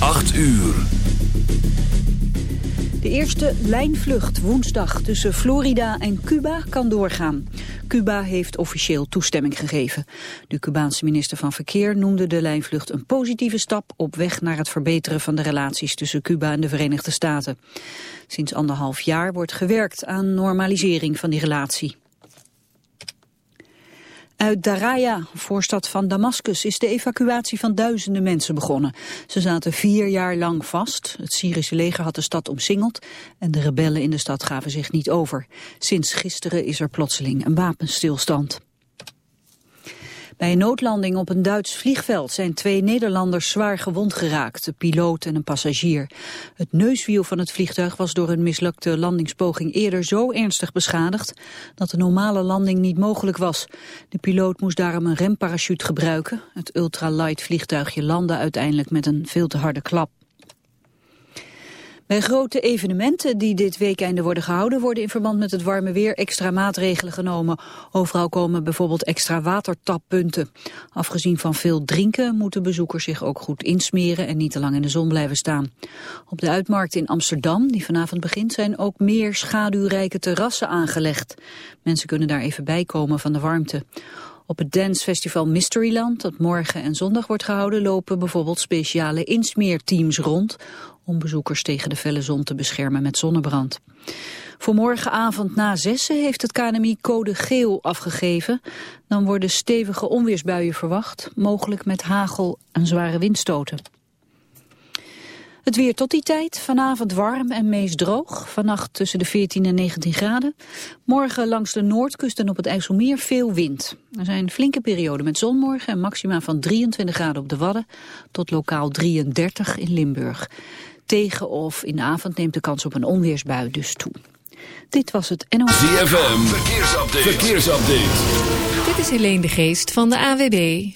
8 uur. De eerste lijnvlucht woensdag tussen Florida en Cuba kan doorgaan. Cuba heeft officieel toestemming gegeven. De Cubaanse minister van Verkeer noemde de lijnvlucht een positieve stap op weg naar het verbeteren van de relaties tussen Cuba en de Verenigde Staten. Sinds anderhalf jaar wordt gewerkt aan normalisering van die relatie. Uit Daraya, voorstad van Damascus, is de evacuatie van duizenden mensen begonnen. Ze zaten vier jaar lang vast. Het Syrische leger had de stad omsingeld en de rebellen in de stad gaven zich niet over. Sinds gisteren is er plotseling een wapenstilstand. Bij een noodlanding op een Duits vliegveld zijn twee Nederlanders zwaar gewond geraakt, de piloot en een passagier. Het neuswiel van het vliegtuig was door een mislukte landingspoging eerder zo ernstig beschadigd dat de normale landing niet mogelijk was. De piloot moest daarom een remparachute gebruiken. Het ultralight vliegtuigje landde uiteindelijk met een veel te harde klap. Bij grote evenementen die dit weekende worden gehouden... worden in verband met het warme weer extra maatregelen genomen. Overal komen bijvoorbeeld extra watertappunten. Afgezien van veel drinken moeten bezoekers zich ook goed insmeren... en niet te lang in de zon blijven staan. Op de uitmarkt in Amsterdam, die vanavond begint... zijn ook meer schaduwrijke terrassen aangelegd. Mensen kunnen daar even bij komen van de warmte. Op het dancefestival Mysteryland, dat morgen en zondag wordt gehouden, lopen bijvoorbeeld speciale insmeerteams rond om bezoekers tegen de felle zon te beschermen met zonnebrand. Voor morgenavond na zessen heeft het KNMI code geel afgegeven. Dan worden stevige onweersbuien verwacht, mogelijk met hagel en zware windstoten. Het weer tot die tijd. Vanavond warm en meest droog. Vannacht tussen de 14 en 19 graden. Morgen langs de noordkust en op het IJsselmeer veel wind. Er zijn flinke perioden met zon morgen en maxima van 23 graden op de Wadden tot lokaal 33 in Limburg. Tegen of in de avond neemt de kans op een onweersbui dus toe. Dit was het NOS. ZFM, verkeersupdate. verkeersupdate. Dit is Helene de Geest van de AWB.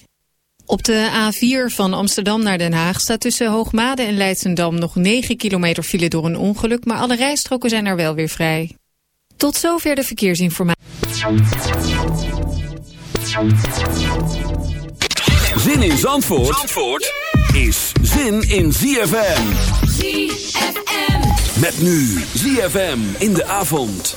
Op de A4 van Amsterdam naar Den Haag staat tussen Hoogmade en Leidsendam nog 9 kilometer file door een ongeluk, maar alle rijstroken zijn er wel weer vrij. Tot zover de verkeersinformatie. Zin in Zandvoort, Zandvoort is zin in ZFM. ZFM. Met nu ZFM in de avond.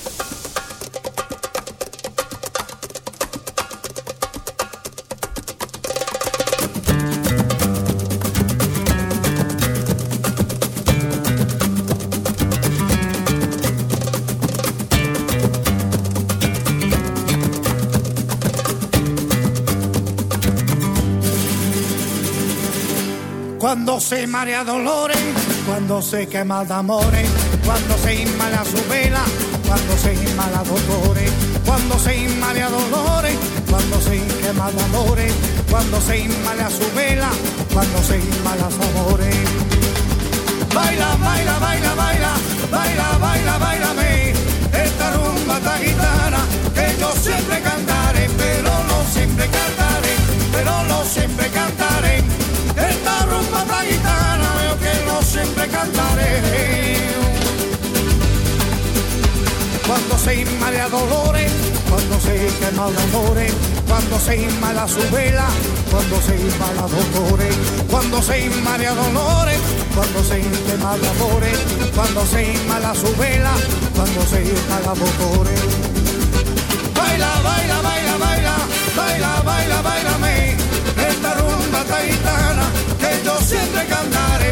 Cuando se marea dolores, cuando se quema de amores, cuando se inmala su vela, cuando se inmala dolores, cuando se inmala dolores, cuando se quema amores, cuando se inmala su vela, cuando se inmala su amores. Baila, baila, baila, baila, baila, baila, baila, esta rumba tan gitana que yo siempre cantaré, pero no siempre cantaré, pero no siempre cantaré siempre cantaré. Cuando se inmala dolores, cuando se quema el amores, cuando se inmala su vela, cuando se inmala dolores, cuando se inmala dolores, cuando se quema el amores, cuando se inmala su vela, cuando se inmala dolores. Baila, baila, baila, baila, baila, baila, baila, me esta rumba taitana que yo siempre cantaré,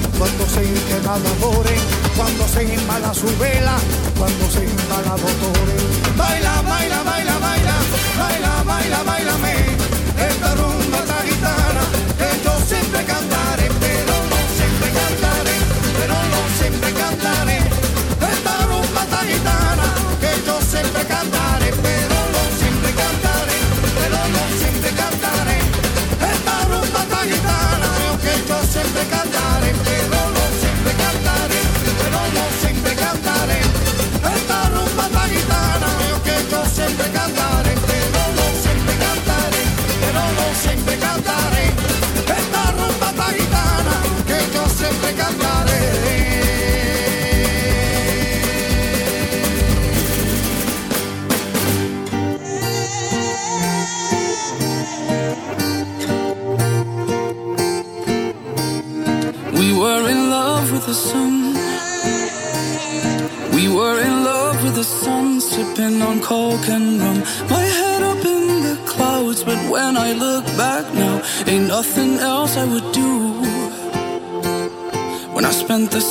cuando se enamoren, eh, cuando se embala su vela, cuando se embala motores. Baila, baila, baila.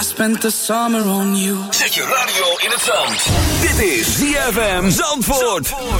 I spent the summer on you. Zet je radio in het zand. Dit is ZFM Zandvoort. All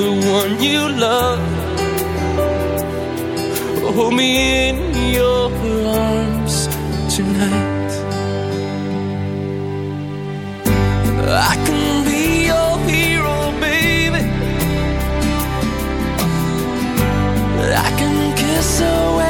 the one you love? Hold me in your arms tonight. I can be your hero, baby. I can kiss away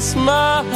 smile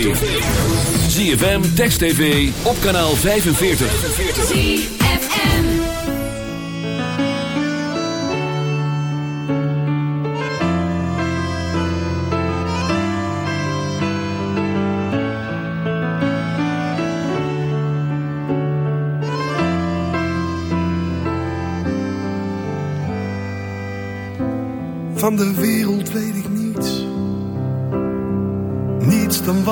Tv. ZFM, Text TV, op kanaal 45. Van de wereld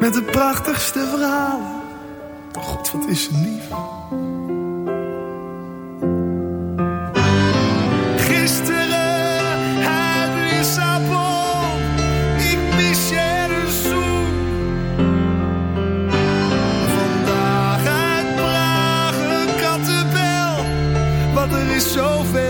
Met de prachtigste verhalen. God, wat is ze lief. Gisteren uit Lissabon. Ik mis je. Vandaag uit Praag een kattenbel. Want er is zoveel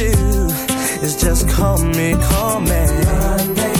is just call me, call me. Monday.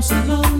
comes alone.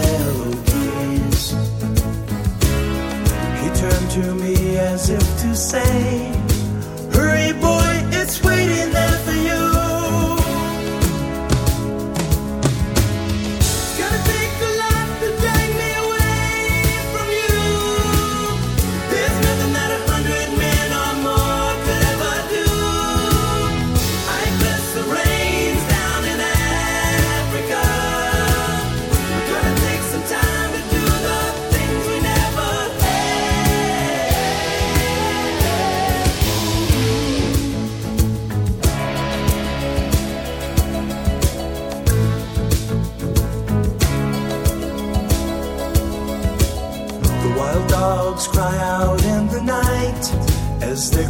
turned to me as if to say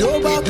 Nobody